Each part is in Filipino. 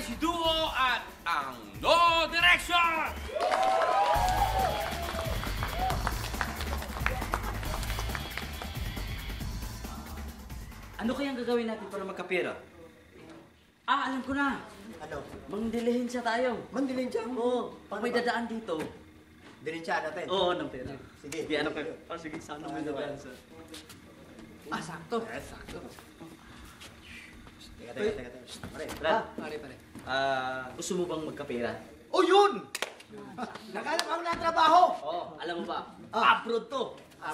Crazy Duo at ang No Direction! Ano kayang gagawin natin para magkapera? Ah, alam ko na. Ano? Mangdilihinsya tayo. Mandilin siya? Oo, pag may dadaan dito. Dilin siya natin. Oo, ng pera. Sige. Sige, ano kayo? Oh, sige, sana may dadaan sa... Ah, sakto. Eh, sakto. Teka, teka, teka. teka. Pare. Brad, pare, pare. Ah, gusto mo bang magkapera? Oh, yun! Nakahanap ako ng trabaho! Oo, oh, alam mo ba? Ah. Abroad to.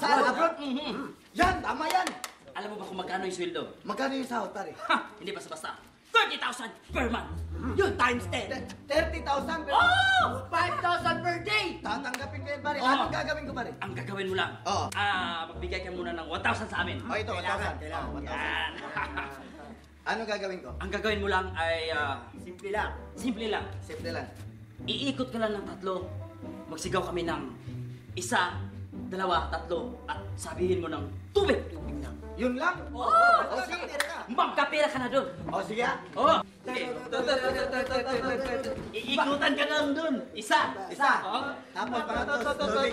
Saan? Abroad? Mhm. Yan, tama yan! Alam mo ba kung magkano yung sweldo? Magkano yung sahod, pare? Ha! Hindi basta-basta. 30,000 per month. Yun, times 10. 30,000 per... Oh! 5,000 per day! Tatanggapin ko yan, pare. Oh. Anong gagawin ko, pare? Ang gagawin mo lang, Oo. ah, magbigay ka muna ng 1,000 sa amin. Oh, ito, 1,000. Kailangan, 1,000. Yan. Anong gagawin ko? Ang gagawin mo lang ay ah, Simple lang. simple lang. Simple lang. Iikot ka lang ng tatlo. Magsigaw kami ng isa, dalawa, tatlo. At sabihin mo ng tubig. Tubig lang. Yun lang? Oo! Oh, sige. Magkapera ka na doon. Oh, sige ah. Oo. Sige. Iikutan ka lang doon. Isa. Isa. Oo. Tapos, pangatlo, tubig.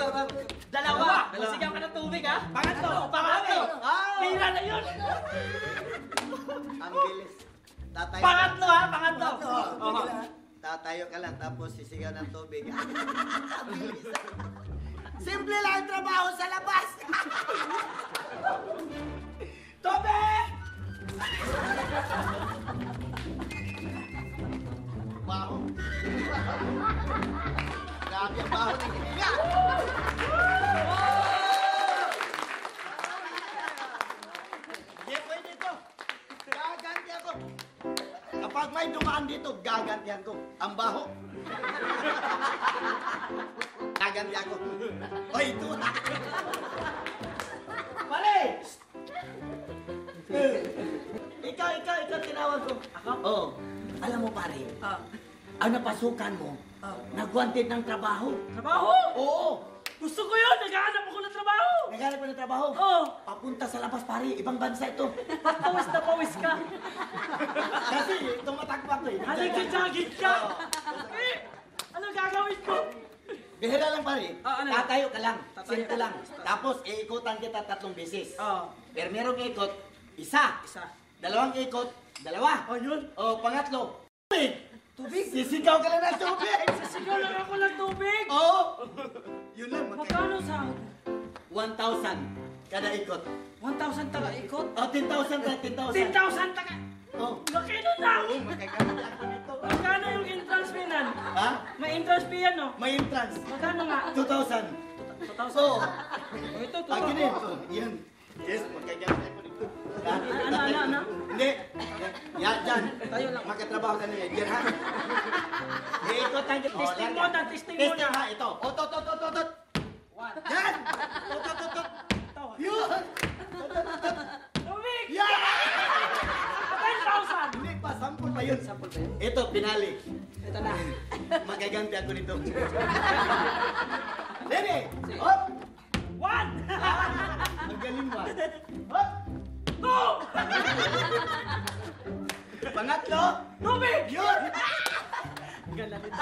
Dalawa. Magsigaw ka ng tubig, ha? Pangatlo. Pangatlo. Ah! Pira na yun. Ang bilis. Tatayo ka. Pangatlo, ha? Pangatlo. Pangatlo. Oo. Sige lang. Tatayo ka lang, tapos sisigaw ng tubig. Ang bilis. Simple lang ang trabaho sa labas. tubig! Baho. Grabe ang baho ng hininga. Kapag may dumaan dito, gagantihan ko. Ang baho. Gaganti ako. O, ito na. Pare! ikaw, ikaw, ikaw tinawag ko. Ako? Oo. Alam mo pare, Ah. ang napasukan mo, nagwanted ng trabaho. Trabaho? Oo. Gusto ko yun. Naghahanap ako ng trabaho. Naghanap ko ng trabaho. Oo. Papunta sa labas pare, ibang bansa ito. Pawis na pawis ka. Kasi tumatakbo ko eh. Halika-jagit ka. Eh, ano gagawin ko? Bihira lang pare. Ah, ano? Tatayo ka lang. Tatayo. Simple lang. Tapos iikutan kita tatlong beses. Oo. Pero merong ikot, isa. Isa. Dalawang ikot, dalawa. Oh, yun. O, pangatlo. Tubig. Tubig? Sisigaw ka lang ng tubig. Sisigaw lang ako ng tubig. Oo. Yun lang. Magkano sa 1,000 kada ikot. 1,000 taga ikot? O, 10,000 ka, 10,000. 10,000 taga... Oo. Laki nun na! Oo, magkakaroon ako nito. Magkano yung entrance fee nan? Ha? May entrance fee yan, no? May entrance. Magkano nga? 2,000. 2,000? Oo. Ito, ito. Ah, ganun. Oh, yan. Yes, magkagawa tayo dito. Yan. Ano, ano, ano? Hindi. Yan, dyan. Tayo lang. Magkatrabaho ka na yan. Yan, ha? Ikot ang Testing Oh, yan, mo yan. na, testing mo Testing na. ha, ito. O, tot, tot, tot, tot, tot. Pinali. Ito na. Magaganti ako nito. Ready? Hop! One! Ang galing mo. ah. Hop! Two! Pangatlo. Tubig! Yun. Gala nito.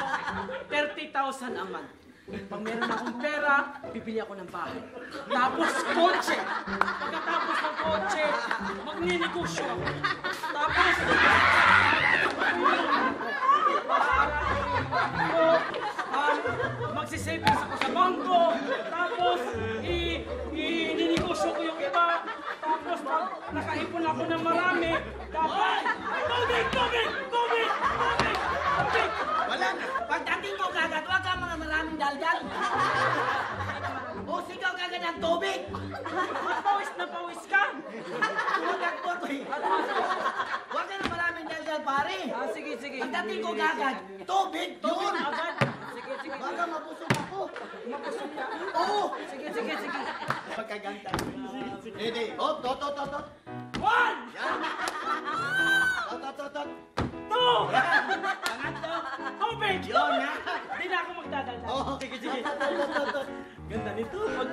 30,000 a month. Pag meron akong pera, bibili ako ng bahay. Tapos kotse. Pagkatapos ng kotse, magninegosyo ako. Magsisavings ako sa bangko. Tapos, i ininegosyo ko yung iba. Tapos, pag nakaipon ako ng marami, dapat, tubig, tubig, tubig, tubig, tubig. Wala na. Pagdating mo kagad, huwag ka mga maraming daldal. o sigaw kagad ng tubig. Pawis na pawis ka. Tumakbo ko eh. Huwag ka na maraming daldal, pare. Ah, sige, sige. Pagdating ko kagad, tubig, Tubig yun. agad. Sige, sige. Baka mabusog ako. Mapusok ka. Oo. Sige, sige, sige. Pagkaganta. Ready? Hop, tot, tot, tot, tot. One! Yan. Tot, tot, tot, tot. Two! Pangatlo. Tubig! Yun na. Hindi na ako magdadala. Oo, sige, sige. Tot, tot, tot, tot, tot. Ganda nito. Mag...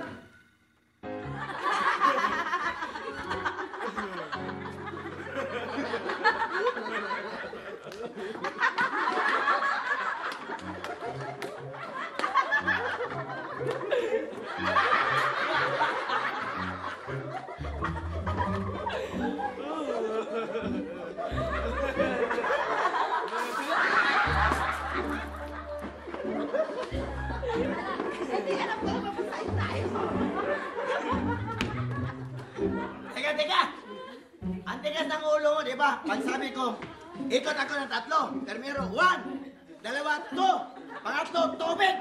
Hindi, alam ko naman masaya tayo. Teka, teka! Ang tigas ng ulo mo, di ba? Pag sabi ko, ikot ako ng tatlo. Termiro, one, dalawa, two. Pangatlo, tubig.